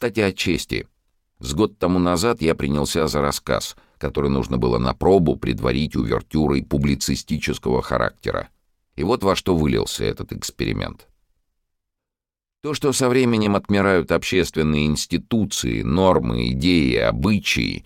Кстати, о чести. С год тому назад я принялся за рассказ, который нужно было на пробу предварить увертюрой публицистического характера. И вот во что вылился этот эксперимент. То, что со временем отмирают общественные институции, нормы, идеи, обычаи,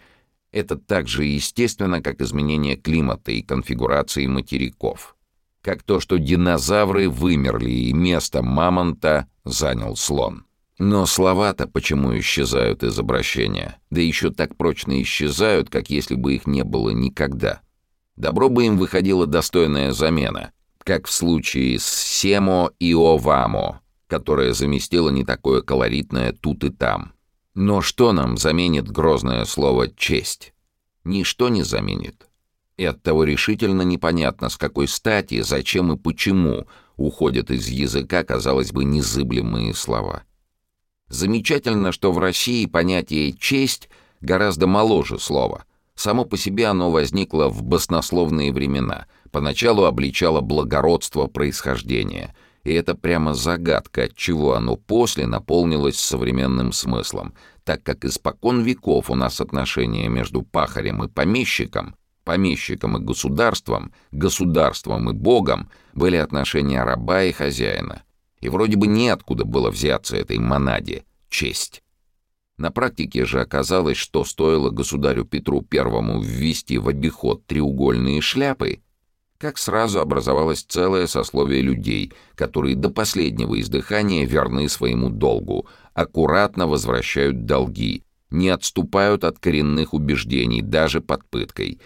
это так же естественно, как изменение климата и конфигурации материков. Как то, что динозавры вымерли и место мамонта занял слон. Но слова-то почему исчезают из обращения? Да еще так прочно исчезают, как если бы их не было никогда. Добро бы им выходила достойная замена, как в случае с «семо» и «овамо», которая заместила не такое колоритное «тут и там». Но что нам заменит грозное слово «честь»? Ничто не заменит. И оттого решительно непонятно, с какой стати, зачем и почему уходят из языка, казалось бы, незыблемые слова. Замечательно, что в России понятие «честь» гораздо моложе слова. Само по себе оно возникло в баснословные времена, поначалу обличало благородство происхождения, и это прямо загадка, от чего оно после наполнилось современным смыслом, так как испокон веков у нас отношения между пахарем и помещиком, помещиком и государством, государством и богом были отношения раба и хозяина. И вроде бы неоткуда было взяться этой монаде — честь. На практике же оказалось, что стоило государю Петру Первому ввести в обиход треугольные шляпы, как сразу образовалось целое сословие людей, которые до последнего издыхания верны своему долгу, аккуратно возвращают долги, не отступают от коренных убеждений даже под пыткой,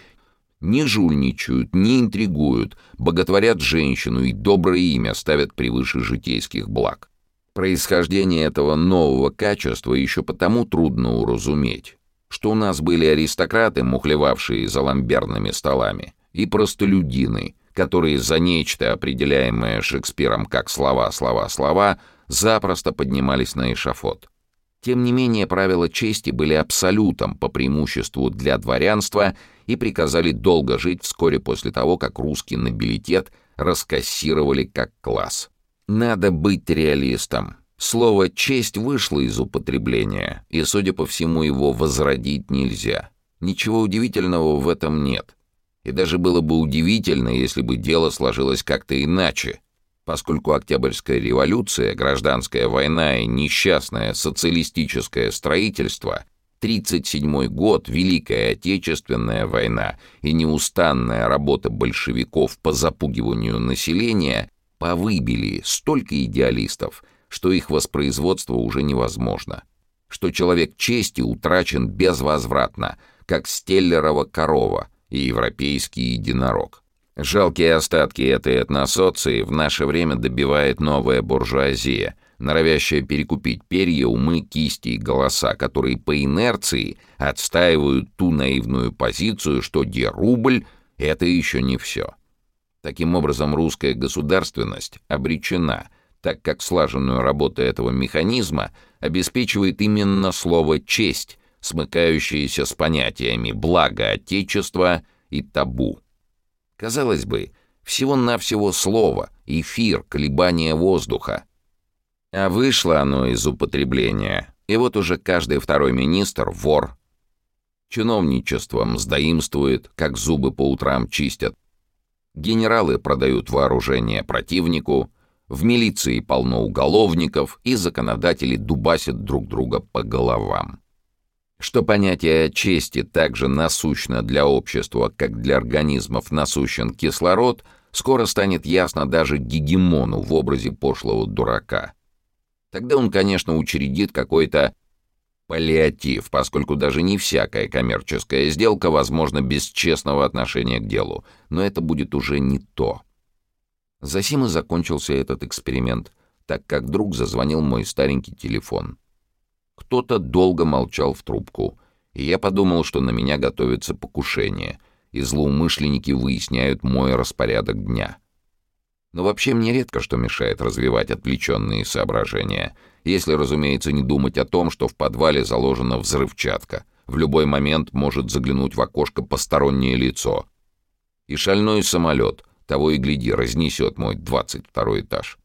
не жульничают, не интригуют, боготворят женщину и доброе имя ставят превыше житейских благ. Происхождение этого нового качества еще потому трудно уразуметь, что у нас были аристократы, мухлевавшие за ламберными столами, и простолюдины, которые за нечто, определяемое Шекспиром как слова, слова, слова, запросто поднимались на эшафот. Тем не менее, правила чести были абсолютом по преимуществу для дворянства и приказали долго жить вскоре после того, как русский нобилитет раскассировали как класс. Надо быть реалистом. Слово «честь» вышло из употребления, и, судя по всему, его возродить нельзя. Ничего удивительного в этом нет. И даже было бы удивительно, если бы дело сложилось как-то иначе — поскольку Октябрьская революция, гражданская война и несчастное социалистическое строительство, 1937 год, Великая Отечественная война и неустанная работа большевиков по запугиванию населения повыбили столько идеалистов, что их воспроизводство уже невозможно, что человек чести утрачен безвозвратно, как стеллерова корова и европейский единорог. Жалкие остатки этой этносоции в наше время добивает новая буржуазия, норовящая перекупить перья, умы, кисти и голоса, которые по инерции отстаивают ту наивную позицию, что дерубль — это еще не все. Таким образом, русская государственность обречена, так как слаженную работу этого механизма обеспечивает именно слово «честь», смыкающееся с понятиями «благо Отечества» и «табу». Казалось бы, всего-навсего слово, эфир, колебание воздуха. А вышло оно из употребления, и вот уже каждый второй министр — вор. Чиновничеством сдаимствует, как зубы по утрам чистят. Генералы продают вооружение противнику, в милиции полно уголовников, и законодатели дубасят друг друга по головам что понятие чести также насущно для общества, как для организмов насущен кислород, скоро станет ясно даже гегемону в образе пошлого дурака. Тогда он, конечно, учредит какой-то паллиатив, поскольку даже не всякая коммерческая сделка возможна без честного отношения к делу, но это будет уже не то. Засим и закончился этот эксперимент, так как вдруг зазвонил мой старенький телефон — кто-то долго молчал в трубку, и я подумал, что на меня готовится покушение, и злоумышленники выясняют мой распорядок дня. Но вообще мне редко что мешает развивать отвлеченные соображения, если, разумеется, не думать о том, что в подвале заложена взрывчатка. В любой момент может заглянуть в окошко постороннее лицо. И шальной самолет, того и гляди, разнесет мой 22 этаж.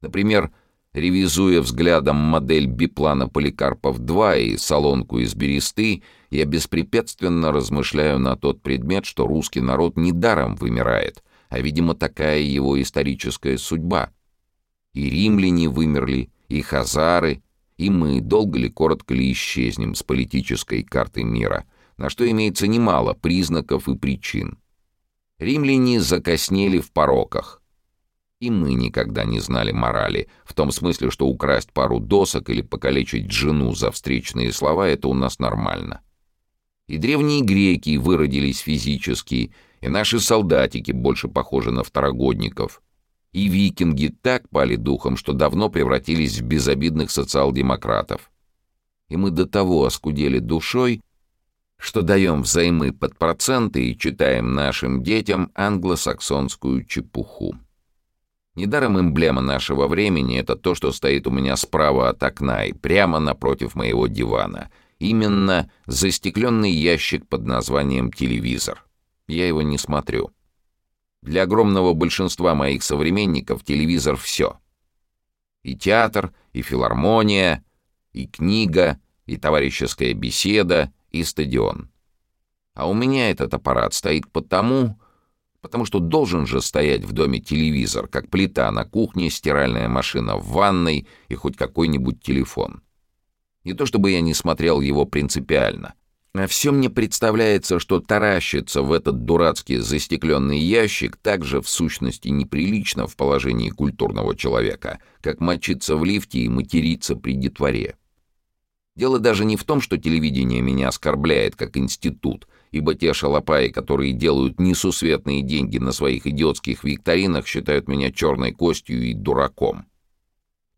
Например, Ревизуя взглядом модель биплана Поликарпов-2 и солонку из бересты, я беспрепятственно размышляю на тот предмет, что русский народ недаром вымирает, а, видимо, такая его историческая судьба. И римляне вымерли, и хазары, и мы долго ли, коротко ли исчезнем с политической карты мира, на что имеется немало признаков и причин. Римляне закоснели в пороках, и мы никогда не знали морали, в том смысле, что украсть пару досок или покалечить жену за встречные слова — это у нас нормально. И древние греки выродились физически, и наши солдатики больше похожи на второгодников. И викинги так пали духом, что давно превратились в безобидных социал-демократов. И мы до того оскудели душой, что даем взаймы под проценты и читаем нашим детям англосаксонскую чепуху. Недаром эмблема нашего времени — это то, что стоит у меня справа от окна и прямо напротив моего дивана. Именно застекленный ящик под названием «телевизор». Я его не смотрю. Для огромного большинства моих современников телевизор — все. И театр, и филармония, и книга, и товарищеская беседа, и стадион. А у меня этот аппарат стоит потому, потому что должен же стоять в доме телевизор, как плита на кухне, стиральная машина в ванной и хоть какой-нибудь телефон. Не то чтобы я не смотрел его принципиально, а все мне представляется, что таращиться в этот дурацкий застекленный ящик также в сущности неприлично в положении культурного человека, как мочиться в лифте и материться при детворе. Дело даже не в том, что телевидение меня оскорбляет как институт, ибо те шалопаи, которые делают несусветные деньги на своих идиотских викторинах, считают меня черной костью и дураком.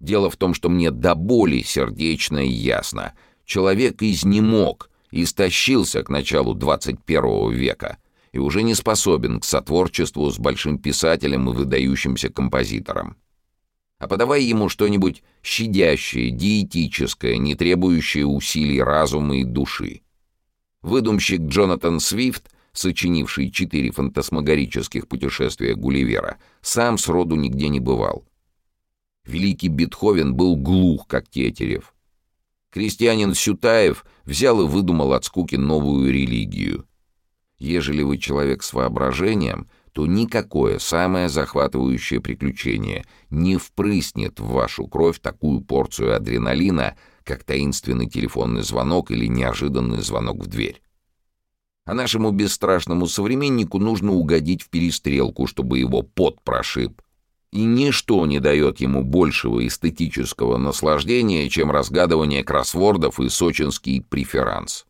Дело в том, что мне до боли сердечно и ясно. Человек изнемог, истощился к началу 21 века и уже не способен к сотворчеству с большим писателем и выдающимся композитором. А подавай ему что-нибудь щадящее, диетическое, не требующее усилий разума и души. Выдумщик Джонатан Свифт, сочинивший четыре фантасмагорических путешествия Гулливера, сам сроду нигде не бывал. Великий Бетховен был глух, как Тетерев. Крестьянин Сютаев взял и выдумал от скуки новую религию. Ежели вы человек с воображением, то никакое самое захватывающее приключение не впрыснет в вашу кровь такую порцию адреналина, как таинственный телефонный звонок или неожиданный звонок в дверь. А нашему бесстрашному современнику нужно угодить в перестрелку, чтобы его пот прошиб. И ничто не дает ему большего эстетического наслаждения, чем разгадывание кроссвордов и сочинский преферанс.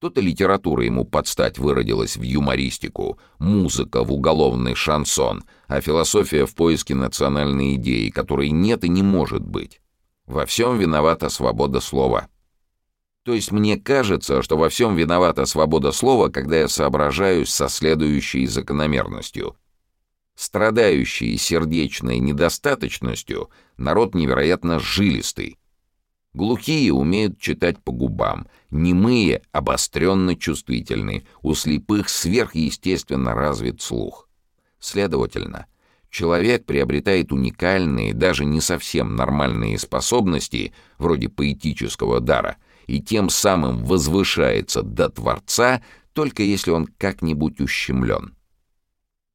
То-то литература ему подстать выродилась в юмористику, музыка в уголовный шансон, а философия в поиске национальной идеи, которой нет и не может быть. Во всем виновата свобода слова. То есть мне кажется, что во всем виновата свобода слова, когда я соображаюсь со следующей закономерностью. Страдающий сердечной недостаточностью, народ невероятно жилистый. Глухие умеют читать по губам, немые обостренно чувствительны, у слепых сверхъестественно развит слух. Следовательно, человек приобретает уникальные, даже не совсем нормальные способности, вроде поэтического дара, и тем самым возвышается до Творца, только если он как-нибудь ущемлен.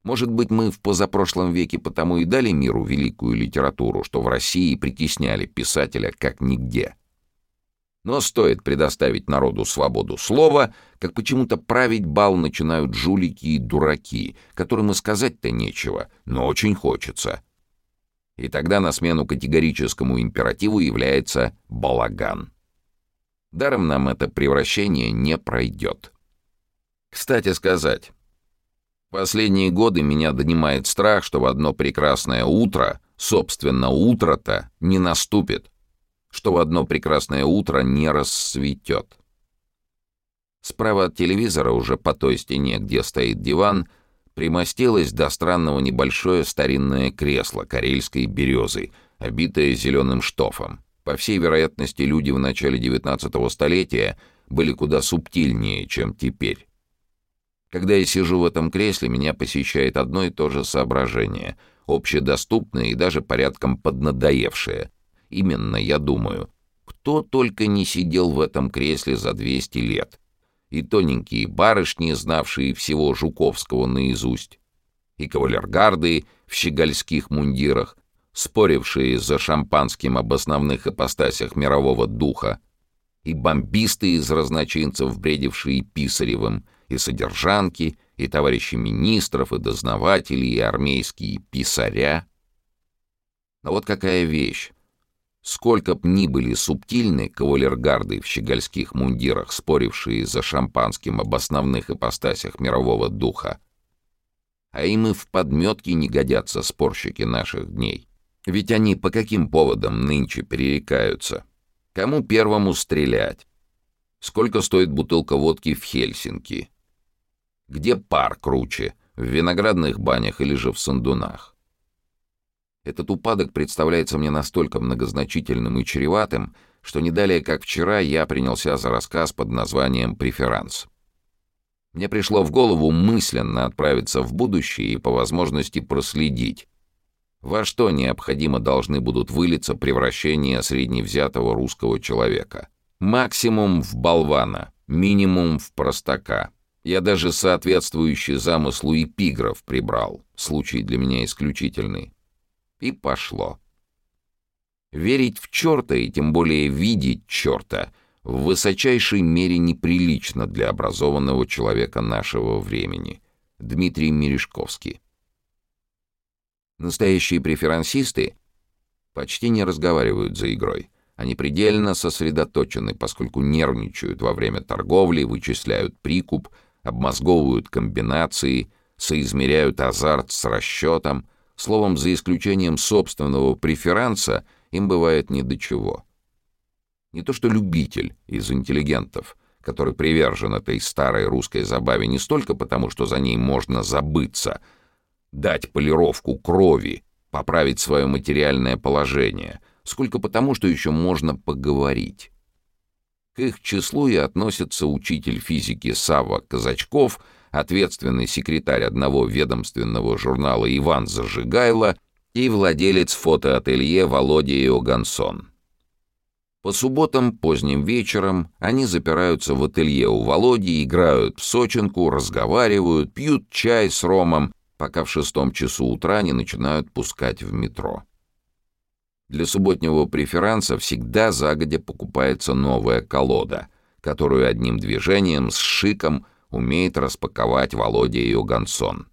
Может быть, мы в позапрошлом веке потому и дали миру великую литературу, что в России притесняли писателя как нигде. Но стоит предоставить народу свободу слова, как почему-то править бал начинают жулики и дураки, которым и сказать-то нечего, но очень хочется. И тогда на смену категорическому императиву является балаган. Даром нам это превращение не пройдет. Кстати сказать, последние годы меня донимает страх, что в одно прекрасное утро, собственно, утро-то не наступит что в одно прекрасное утро не рассветет. Справа от телевизора, уже по той стене, где стоит диван, примостилось до странного небольшое старинное кресло карельской березы, обитое зеленым штофом. По всей вероятности, люди в начале XIX столетия были куда субтильнее, чем теперь. Когда я сижу в этом кресле, меня посещает одно и то же соображение. общедоступное и даже порядком поднадоевшее. Именно, я думаю, кто только не сидел в этом кресле за 200 лет. И тоненькие барышни, знавшие всего Жуковского наизусть, и кавалергарды в щегольских мундирах, спорившие за шампанским об основных ипостасях мирового духа, и бомбисты из разночинцев, бредившие Писаревым, и содержанки, и товарищи министров, и дознаватели, и армейские писаря. Но вот какая вещь. Сколько б ни были субтильны кавалергарды в щегольских мундирах, спорившие за шампанским об основных ипостасях мирового духа, а им и в подметке не годятся спорщики наших дней. Ведь они по каким поводам нынче перерекаются? Кому первому стрелять? Сколько стоит бутылка водки в Хельсинки? Где пар круче, в виноградных банях или же в сандунах? Этот упадок представляется мне настолько многозначительным и чреватым, что не далее, как вчера, я принялся за рассказ под названием «Преферанс». Мне пришло в голову мысленно отправиться в будущее и по возможности проследить, во что необходимо должны будут вылиться превращения средневзятого русского человека. Максимум в болвана, минимум в простака. Я даже соответствующий замыслу эпиграф прибрал, случай для меня исключительный. И пошло. Верить в черта и тем более видеть черта — в высочайшей мере неприлично для образованного человека нашего времени. Дмитрий Мережковский. Настоящие преферансисты почти не разговаривают за игрой. Они предельно сосредоточены, поскольку нервничают во время торговли, вычисляют прикуп, обмозговывают комбинации, соизмеряют азарт с расчетом. Словом, за исключением собственного преферанса, им бывает ни до чего. Не то что любитель из интеллигентов, который привержен этой старой русской забаве не столько потому, что за ней можно забыться, дать полировку крови, поправить свое материальное положение, сколько потому, что еще можно поговорить. К их числу и относится учитель физики Савва Казачков, ответственный секретарь одного ведомственного журнала Иван Зажигайло и владелец фотоателье Володя Иогансон. По субботам поздним вечером они запираются в ателье у Володи, играют в сочинку, разговаривают, пьют чай с ромом, пока в шестом часу утра не начинают пускать в метро. Для субботнего преферанса всегда загодя покупается новая колода, которую одним движением с шиком умеет распаковать Володя Йогансон.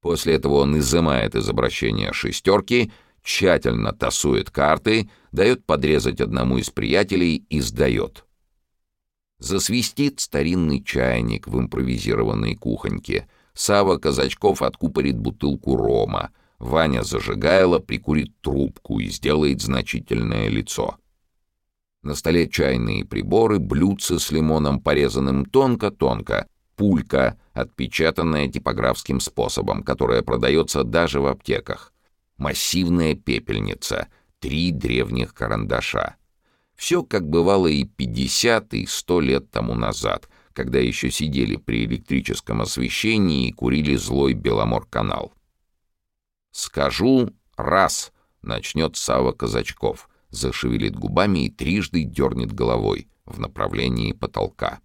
После этого он изымает из обращения шестерки — тщательно тасует карты, дает подрезать одному из приятелей и сдает. Засвистит старинный чайник в импровизированной кухоньке. Сава Казачков откупорит бутылку рома. Ваня Зажигайло прикурит трубку и сделает значительное лицо. На столе чайные приборы, блюдце с лимоном, порезанным тонко-тонко, пулька, отпечатанная типографским способом, которая продается даже в аптеках массивная пепельница, три древних карандаша. Все, как бывало и 50, и 100 лет тому назад, когда еще сидели при электрическом освещении и курили злой Беломор-канал. «Скажу раз», — начнет Сава Казачков, зашевелит губами и трижды дернет головой в направлении потолка.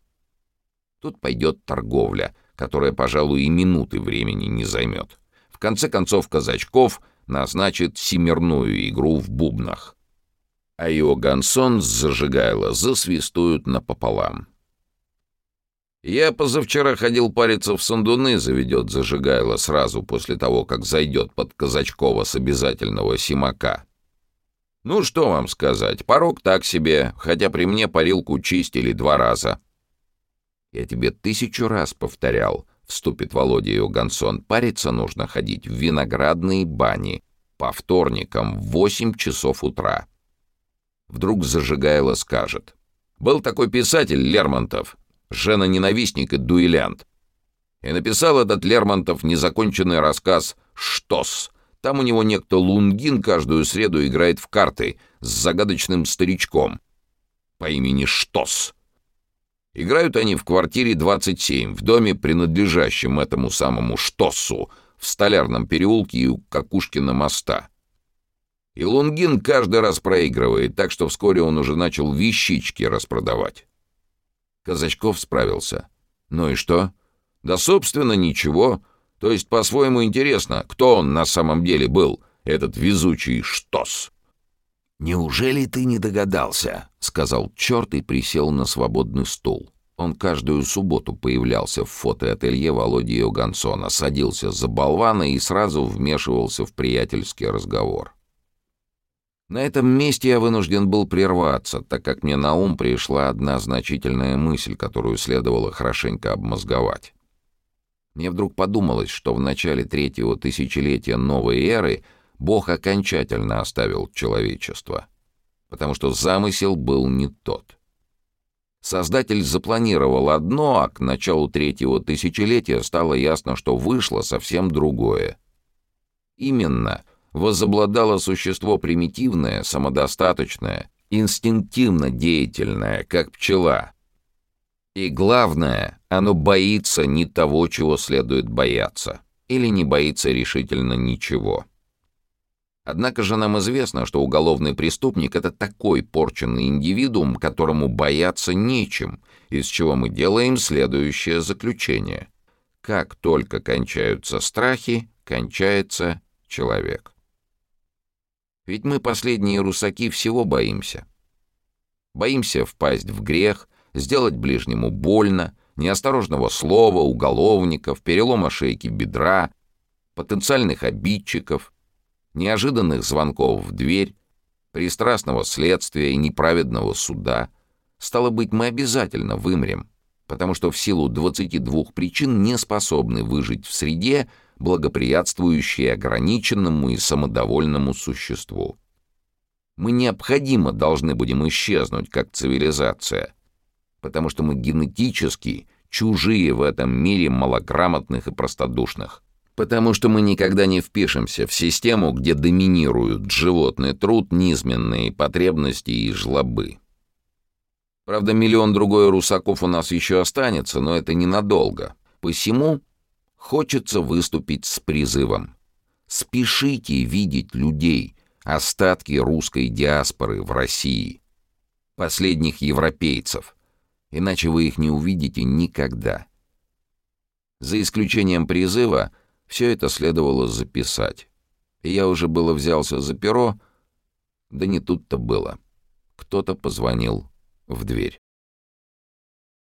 Тут пойдет торговля, которая, пожалуй, и минуты времени не займет. В конце концов, Казачков назначит семерную игру в бубнах. А Иогансон с зажигайло засвистуют напополам. «Я позавчера ходил париться в Сандуны», — заведет зажигайло сразу после того, как зайдет под Казачкова с обязательного симака. «Ну, что вам сказать, порог так себе, хотя при мне парилку чистили два раза». «Я тебе тысячу раз повторял», вступит Володя Иогансон, париться нужно ходить в виноградные бани по вторникам в 8 часов утра. Вдруг зажигайло скажет. Был такой писатель Лермонтов, жена-ненавистник и дуэлянт. И написал этот Лермонтов незаконченный рассказ «Штос». Там у него некто Лунгин каждую среду играет в карты с загадочным старичком по имени Штос. Играют они в квартире 27, в доме, принадлежащем этому самому Штоссу, в Столярном переулке у Какушкина моста. И Лунгин каждый раз проигрывает, так что вскоре он уже начал вещички распродавать. Казачков справился. «Ну и что?» «Да, собственно, ничего. То есть, по-своему интересно, кто он на самом деле был, этот везучий штос?» «Неужели ты не догадался?» — сказал черт и присел на свободный стул. Он каждую субботу появлялся в фотоателье Володи Йогансона, садился за болвана и сразу вмешивался в приятельский разговор. На этом месте я вынужден был прерваться, так как мне на ум пришла одна значительная мысль, которую следовало хорошенько обмозговать. Мне вдруг подумалось, что в начале третьего тысячелетия новой эры — Бог окончательно оставил человечество, потому что замысел был не тот. Создатель запланировал одно, а к началу третьего тысячелетия стало ясно, что вышло совсем другое. Именно возобладало существо примитивное, самодостаточное, инстинктивно деятельное, как пчела. И главное, оно боится не того, чего следует бояться, или не боится решительно ничего. Однако же нам известно, что уголовный преступник — это такой порченный индивидуум, которому бояться нечем, из чего мы делаем следующее заключение. Как только кончаются страхи, кончается человек. Ведь мы, последние русаки, всего боимся. Боимся впасть в грех, сделать ближнему больно, неосторожного слова, уголовников, перелома шейки бедра, потенциальных обидчиков — неожиданных звонков в дверь, пристрастного следствия и неправедного суда, стало быть, мы обязательно вымрем, потому что в силу 22 причин не способны выжить в среде, благоприятствующей ограниченному и самодовольному существу. Мы необходимо должны будем исчезнуть как цивилизация, потому что мы генетически чужие в этом мире малограмотных и простодушных. Потому что мы никогда не впишемся в систему, где доминируют животный труд, низменные потребности и жлобы. Правда, миллион другой русаков у нас еще останется, но это ненадолго. Посему хочется выступить с призывом. Спешите видеть людей, остатки русской диаспоры в России, последних европейцев, иначе вы их не увидите никогда. За исключением призыва — все это следовало записать. И я уже было взялся за перо, да не тут-то было. Кто-то позвонил в дверь.